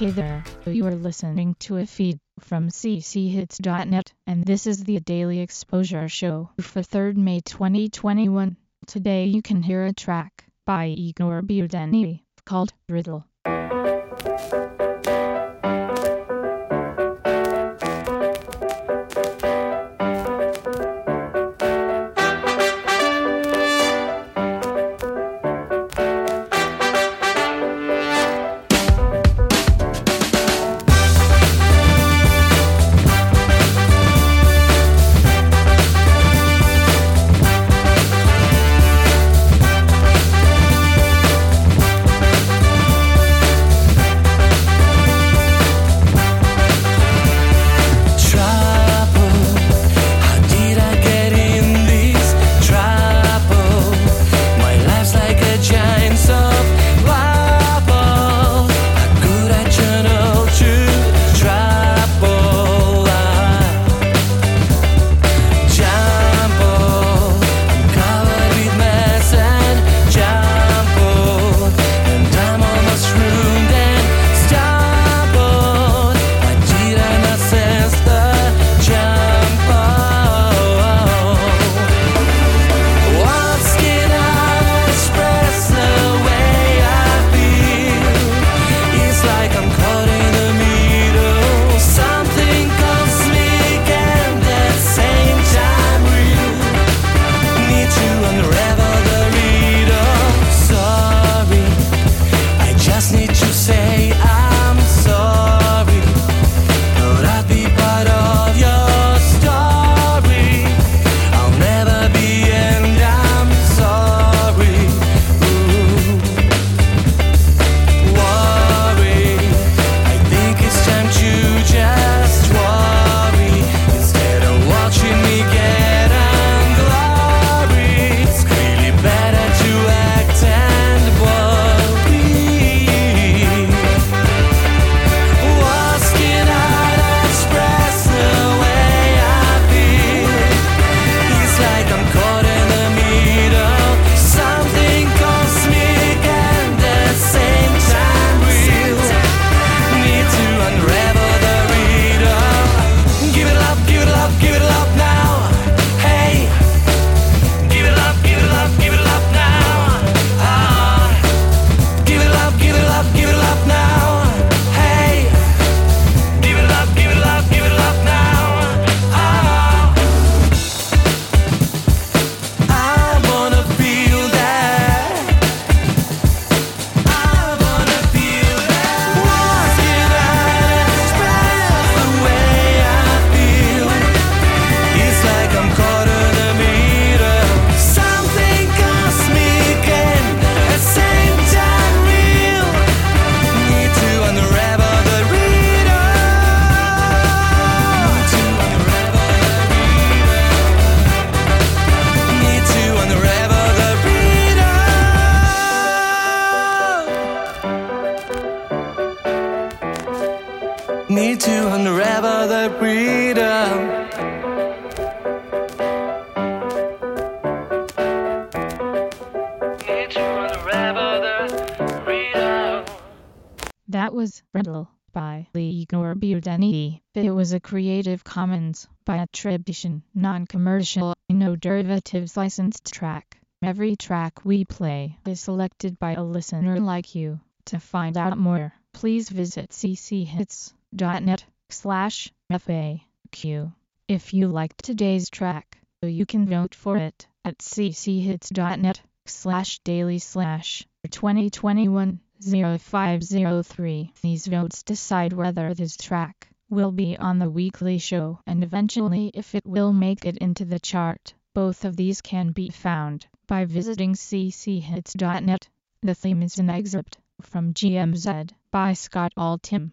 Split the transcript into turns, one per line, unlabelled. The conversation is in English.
Hey there, you are listening to a feed from cchits.net, and this is the Daily Exposure Show for 3rd May 2021. Today you can hear a track by Igor Budeni called Riddle.
Need to unravel the riddle. That
was Riddle by Igor Budeni. It was a Creative Commons by attribution, non-commercial, no derivatives licensed track. Every track we play is selected by a listener like you. To find out more, please visit cchits.net slash FAQ. If you liked today's track, you can vote for it at cchits.net slash daily slash 2021 0503. These votes decide whether this track will be on the weekly show and eventually if it will make it into the chart. Both of these can be found by visiting cchits.net. The theme is an excerpt from GMZ by Scott Altham.